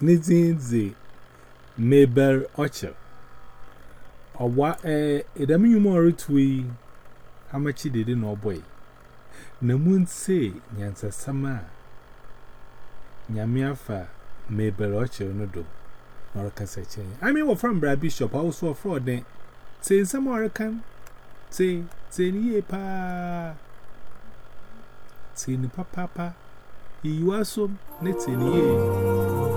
Nizin ze Mabel Ocher. Owa eh edami yumo orutwi amachi dede no boy. Namunse nyansa sama nyamiafa Mabel Ocher no do. Noraka seche. I mean we from Bra Bishop also for den. Say some American say say ni pa. Say ni papa papa. Iwasom netse ni ye.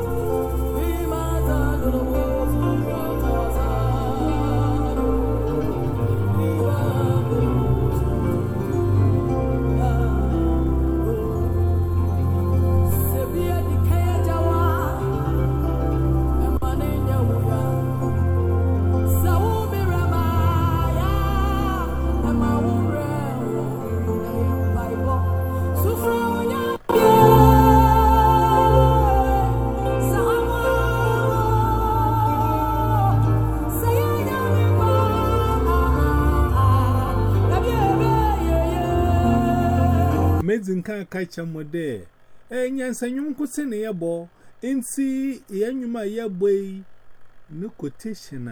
Amazing can catch a mode. And yes, and you could send a ball and see Yanuma ya boy. No quotation.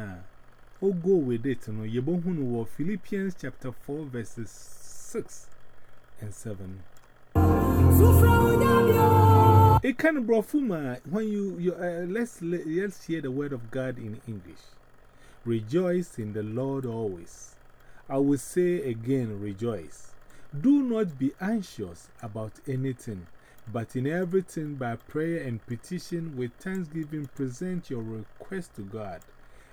Oh, go with it. No, you won't Philippians chapter 4, verses 6 and 7. It can brofuma when you, you uh, let's, let's hear the word of God in English. Rejoice in the Lord always. I will say again, rejoice. Do not be anxious about anything, but in everything by prayer and petition with thanksgiving present your request to God,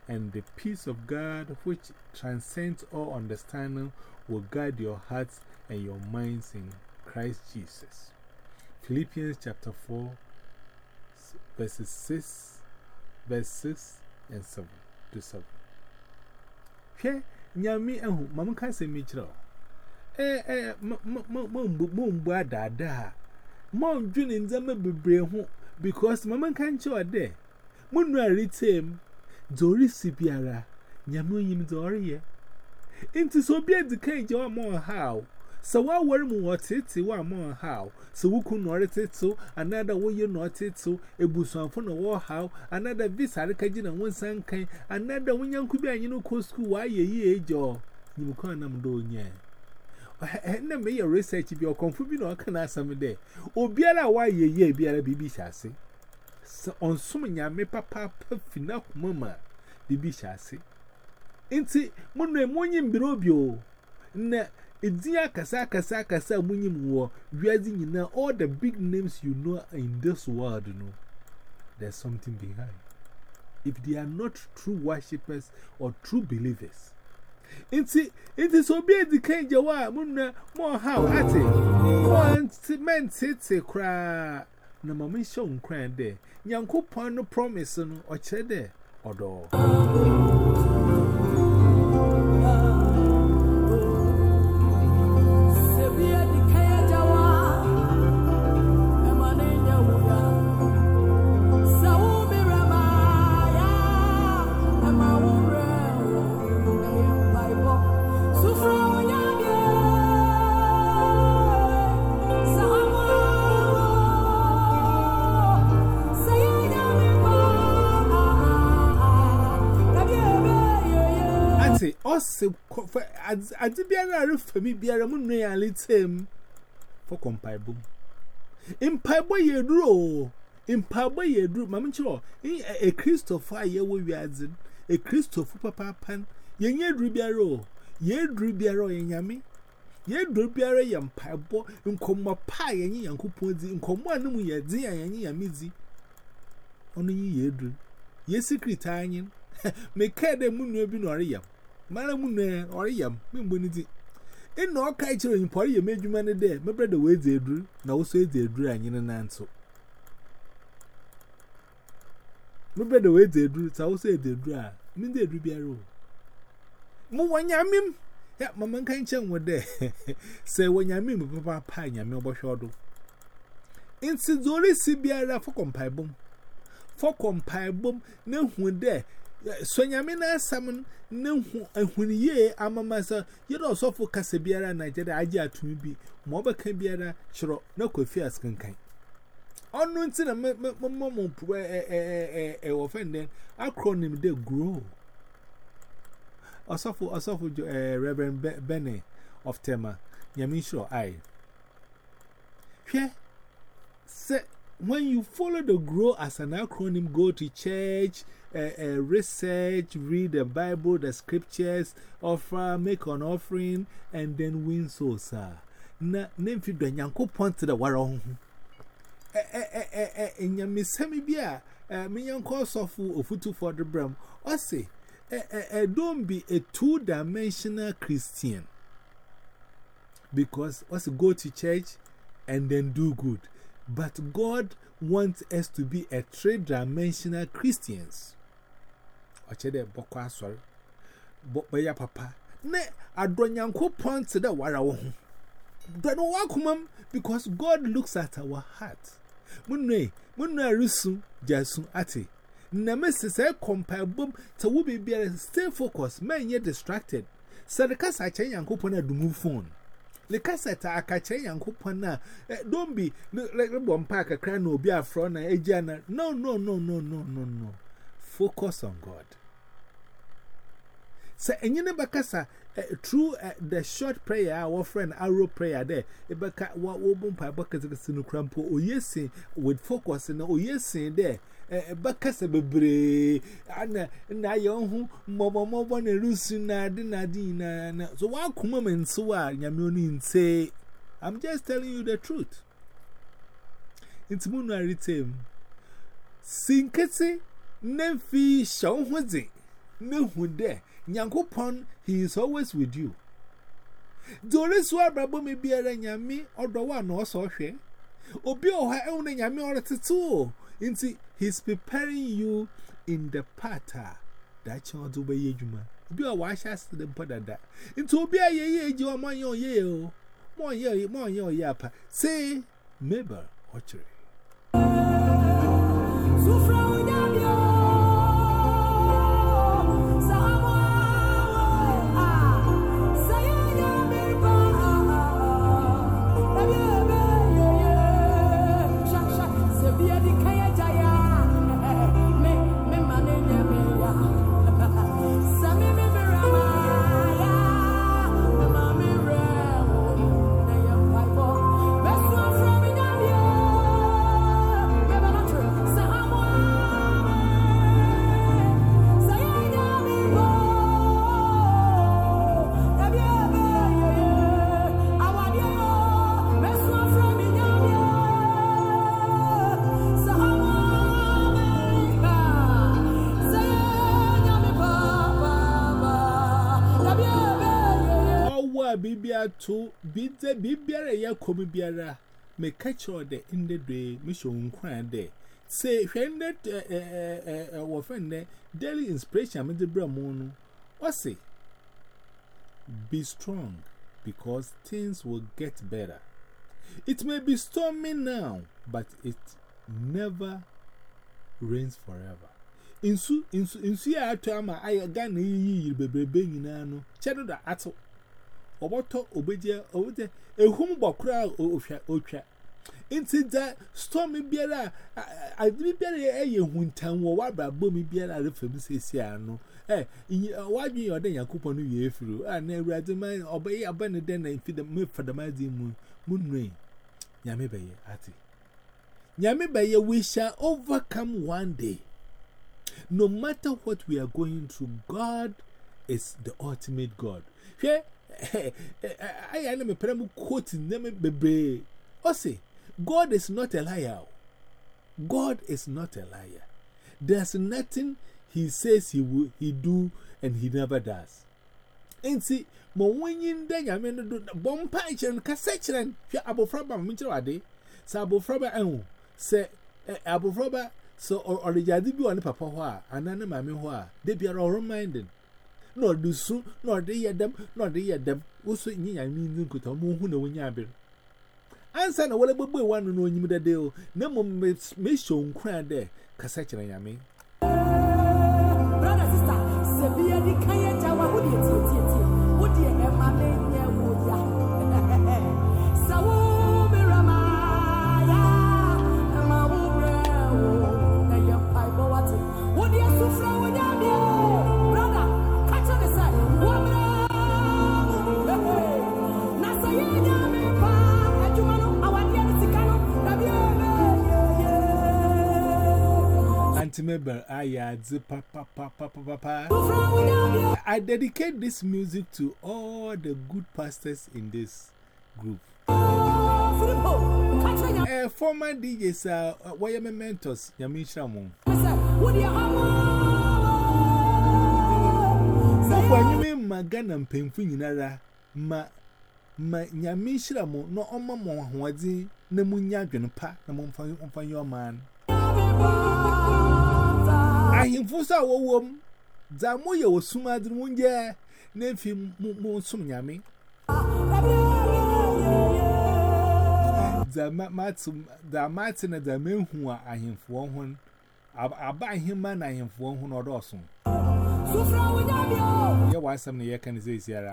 and the peace of God, which transcends all understanding, will guide your hearts and your minds in Christ Jesus. Philippians chapter 4, verses 6, verse 6 and 7 to 7. Here, Nyami Mamma Casa Mitchell. Eh, eh, mum dada. Mom drinking them a bebre because Mamma can't show a day. Munra retain Doris Sibiara, Yamuim Doria. Into so be the cage or more how. So what were what it one more how. So who could not it so another way you not it so a busan for no war how another this Arakajin and one kind another when young could be you know co school why ye age or you can't am doing yeah. na me your research bi okonfu bi I o kan asam de obiara why ye ye biara bibi hyase onsom nyame papa pa fina kuma ma bibi hyase nti munwe munyim biro bi o. Na edin akasa akasa akasa munyim wo wiadi nyina all the big names you know in this world you know, there's something behind. If they are not true worshippers or true believers Inti, inti so be the kind of Muna, more how at it. Once men sits a cry. No mammy shone crying there. Yanko Pono promising or cheddar or. Odo. Ose, I did be a roof for me, a moon reality for compaibo. In Paibo, ye drew. In Paibo, ye drew, Mamma Cho, a Christopher, ye will be as a Christopher papa pan, ye ye drew biaro, ye drew biaro in yammy. Ye drew biaro yam Paibo, in comma pie and ye uncle Ponzi, in comma no ye dear and ye amizi. Only ye drew. Ye secret onion, make care the moon will be nor yam. Maramu or yam, Mimbunity. In no culture in Poly, made man a day, my brother waits a drew, now say they drew and in an answer. My brother waits a drew, so say they drew, mean they drew be a row. Mo one yamim, yet mamma can't chum with there. Say when yamim, papa pine, yamil boshodo. In Sidori Sibiara for compibum. For compibum, no one there. So, Yamina Salmon, no, and when ye, I'm a master, you know, so for Casabiera, Nigeria, I jar to be Moba Cabiera, Shiro, no confused can kind. On one sin a moment offended, acronym they grow. Also for us, for Reverend Benny of Tema, Yamishro, I. Here, set. When you follow the grow as an acronym, go to church, uh, uh, research, read the Bible, the scriptures, offer, make an offering, and then win souls. Na, name fit the yanko point to the warong. Eh, eh, eh, eh, Semibia, eh, me yanko sofu ofutu for the bram, or say, eh, eh, don't be a two dimensional Christian. Because, what's go to church and then do good. But God wants us to be a three dimensional Christians. Ochede bokwa sorry. Bokbaya papa. Ne adonyanko point to the wara wo. Then wakumam because God looks at our heart. Munne, munne rusu jasu ati. Nemesi say compare boom to wo be stay focused, man ye distracted. Sadaka sa chen yanko na dumu phone. Eh, le cassette a catch a young coupon. Don't be like a bomb pack a cran or be a front a jana. No, no, no, no, no, no, no. Focus on God. So, and you never eh, through eh, the short prayer, our friend arrow prayer there. I cut what open pie buckets the crampo or yes, with focus and oh yes, there. Eh, bakasa bebree ana na ya ohu mmobo mmobo rusu na di na na so wa me nso a nyame oni nse. I'm just telling you the truth. It's munu aritem sinkete nemfi shonhode nehude nyankopon he is always with you. Doresu abrabo me biara nyame odowa na oso hwe obi oha ehune nyame oretetu Inti, he's preparing you in the pattern ah, that you do by Yejuma. Be a wash as the brother that. Into be a ye, you are my own ye, more ye, oh. more ye, yapa. Say, neighbor, watcher. So, Say Mabel Ochre. bibia to bidze bibiara ya komi biara. Me catch all the in the day show nkwan there say when friend there daily inspiration me the bra mo no what say be strong because things will get better. It may be stormy now but it never rains forever. Insu insu insu ya atu ama ayi ga na yi yi bebrebe nyina no chedo da ato ọbọtọ obedia ọwụde ehum gbakọrọ ofia otwa nti da storm biara adịrị biara ɛyɛ huntan wɔ wabrabom biara a refam sesi ano. Ɛ wadwi yɛ ɔdɛ nyankopɔn no yɛ efiri a na awurade ma ɔbɛyɛ aba ne dɛn na mfi dɛm fadama adi mu? Mu nnue. Nyame bɛyɛ ate. Nyame bɛyɛ we shall overcome one day. No matter what we are going through god is the ultimate god. Hwɛ. I am a pram quote name bebe. O say, God is not a liar. God is not a liar. There's nothing he says he will he do and he never does. And see, mo you then I mean do bomb patch and cassette ya abofraba minchade. Sa abofraba en say abofraba so or jadi bi on papa ho a anana mame ho a de biara reminding na ọdụ su na ọdụ yẹ dam na ọdụ yẹ dam ụsọ nye ya mmiri ndị nkụta ọmụ hụ na onye abịrị ansa na wọle gbogbo ịwa nọ n'onyim dede o na mmom mesho nkwa dẹ kasa kyerɛ nyame Timber, Ayadzi, papa, papa, papa. I dedicate this music to all the good pastors in this group. Uh, former DJs are uh, why am mentors, Yamisha Moon. When you mean Magan and Painful Yinara, ma, ma, Yamisha Moon, no, on my mom, Wadi, Namunya, Grandpa, Namon, on your man. Ahemfo so a wɔwɔ m dza moyɛ wɔ sum adze mu nyɛ na mfi mo som nyame dza mate na dza mehu a ahemfoɔ ho aba ahemma na ahemfoɔ ho na ɔdɔɔso yɛ wasɛm na yɛka ne sɛ siara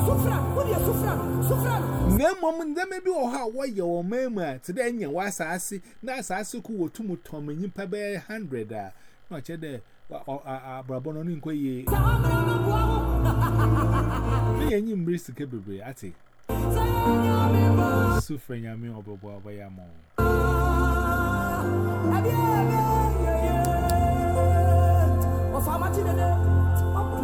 na mmom ndɛma bi wɔ hɔ a wɔyɛ wɔ man mu a te dɛ nya wɔ asase na asase ko wɔtum tɔm nyimpa bɛyɛ 100 a na ɔkyɛ dɛ abrabọ nọ nkwe ye ne yɛ nyi mmiri sika bebree ate. Su fɛ nyame ɔbɛbɔ ɔbɛyɛ ama wo. Ɔfama ti dede, ɔpɔ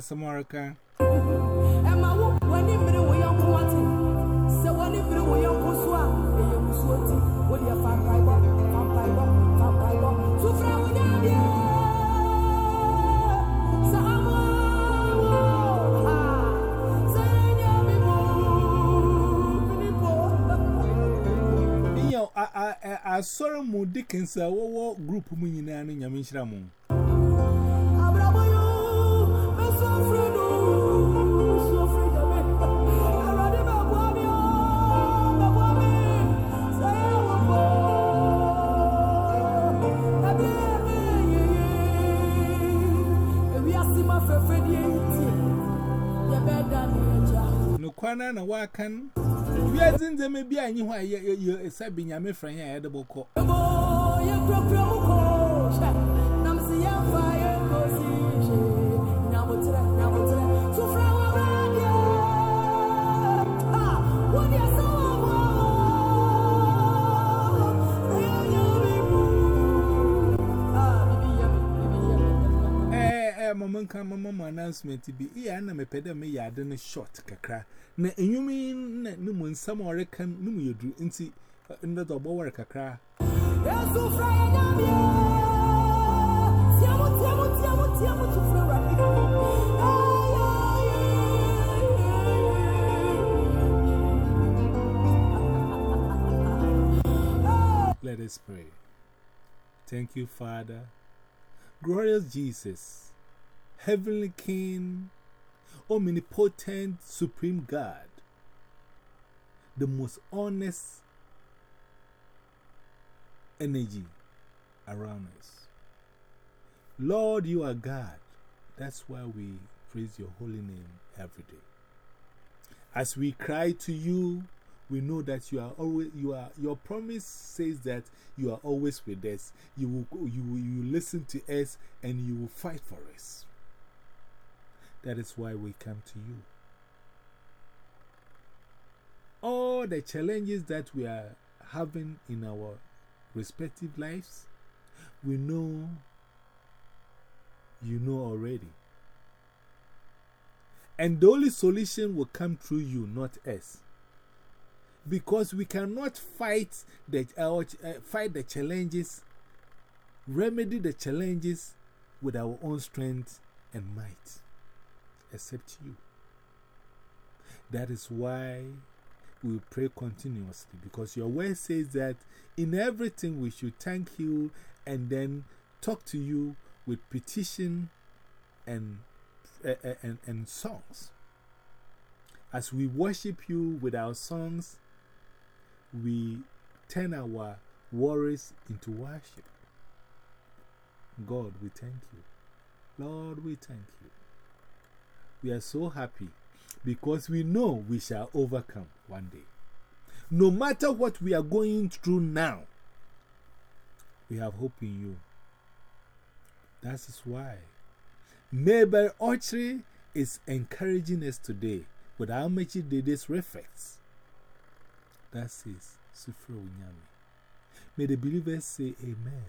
Sasa Samaraka. a when you middle way on wanting, so when you middle way. I saw a war. Nukwana na wakan, we are in the maybe I knew why you said being a me friend, I had a book. Mamma come, Mamma announcement to be here, and I'm a pedal me yard and a short cacra. Na you mean no one some or can no you do in see in the double work cacra. Let us pray. Thank you, Father. Glorious Jesus, Heavenly King, omnipotent, supreme God, the most honest energy around us. Lord, you are God. That's why we praise your holy name every day. As we cry to you, we know that you are always, you are, your promise says that you are always with us. You will, you, you listen to us and you will fight for us. That is why we come to you. All the challenges that we are having in our respective lives, we know you know already. And the only solution will come through you, not us. Because we cannot fight the, uh, fight the challenges, remedy the challenges with our own strength and might, except you. That is why we pray continuously because your word says that in everything we should thank you and then talk to you with petition and, uh, and, and songs. As we worship you with our songs, we turn our worries into worship. God, we thank you. Lord, we thank you. We are so happy because we know we shall overcome one day. No matter what we are going through now, we have hope in you. That is why Mabel Archery is encouraging us today with how much did this reflects. That says, Sufra Unyami. May the believers say Amen.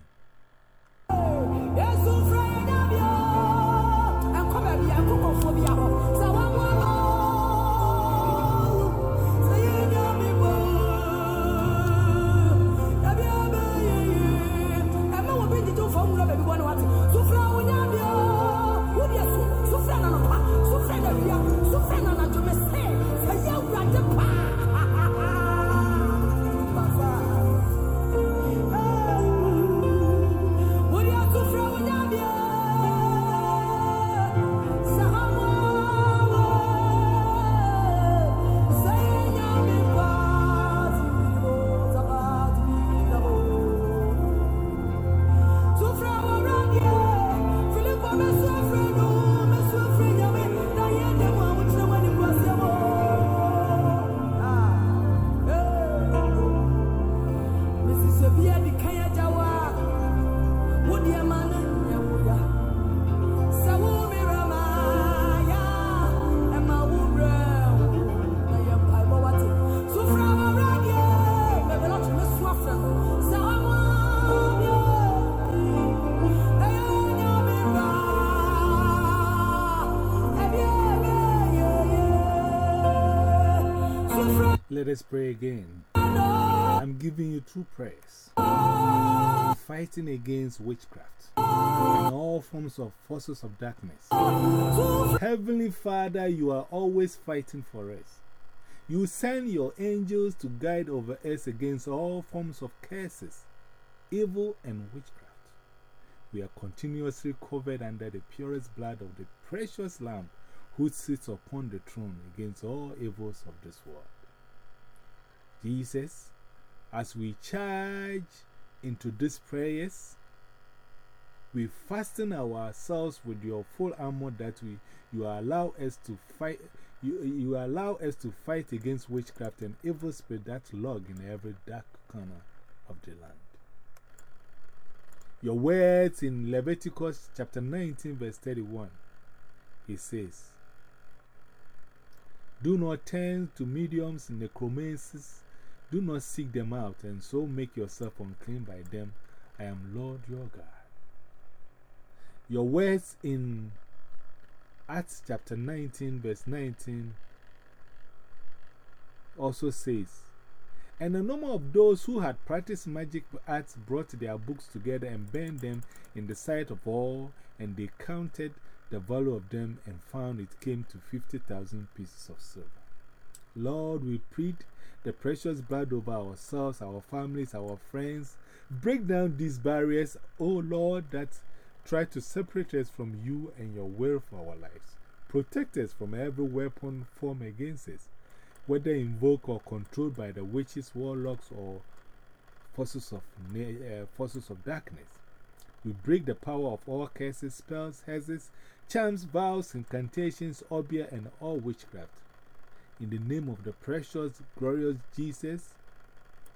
Let us pray again. I'm giving you two prayers. Fighting against witchcraft and all forms of forces of darkness. Heavenly Father, you are always fighting for us. You send your angels to guide over us against all forms of curses, evil, and witchcraft. We are continuously covered under the purest blood of the precious Lamb who sits upon the throne against all evils of this world. Jesus, as we charge into these prayers, we fasten ourselves with your full armor that we, you allow us to fight. You, you allow us to fight against witchcraft and evil spirit that lurk in every dark corner of the land. Your words in Leviticus chapter 19, verse 31, he says, Do not turn to mediums, necromancers, do not seek them out, and so make yourself unclean by them. I am Lord your God. Your words in Acts chapter 19, verse 19 also says, And a number of those who had practiced magic arts brought their books together and burned them in the sight of all, and they counted the value of them and found it came to 50,000 pieces of silver. Lord, we plead the precious blood over ourselves, our families, our friends. Break down these barriers, O Lord, that try to separate us from you and your will for our lives. Protect us from every weapon formed against us, whether invoked or controlled by the witches, warlocks, or forces of, uh, forces of darkness. We break the power of all curses, spells, hexes, charms, vows, incantations, obia, and all witchcraft. In the name of the precious, glorious Jesus,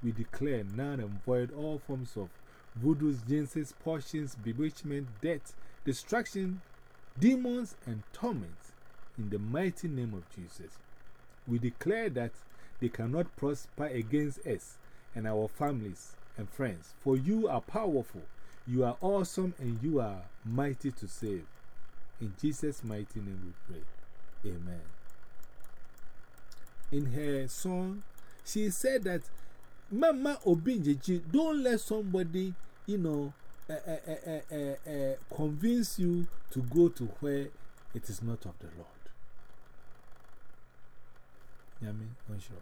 we declare none and void all forms of voodoos, jinxes, potions, bewitchment, death, destruction, demons, and torment in the mighty name of Jesus. We declare that they cannot prosper against us and our families and friends, for you are powerful, you are awesome, and you are mighty to save. In Jesus' mighty name we pray. Amen in her song, she said that Mama Obinjeji, don't let somebody, you know, uh, uh, uh, convince you to go to where it is not of the Lord. Yami, unsure.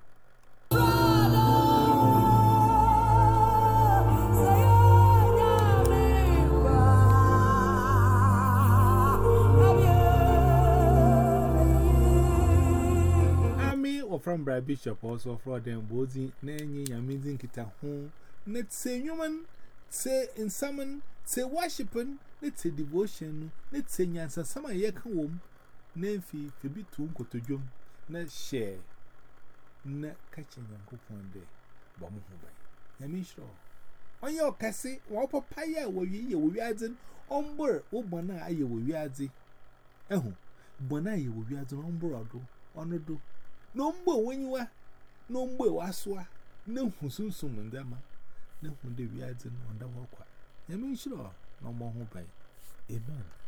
From Brad Bishop also for them, Bozi, Nanny, amazing kita home. Let's say human, say in summon, say worshiping, let's say devotion, let's say Yansa, year come home, Phoebe to Uncle to Jum, not share, not catching Uncle one day, Bomu Hubay. I mean, sure. On your cassie, what papaya were you, we are in on board, oh, Bona, I will be the. Eh, Bona, you will be the on board, on the do. No more when you are no more waswa, no soon and them. No one they reads on the walk. I mean, sure, no more home. Amen.